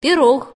пирог.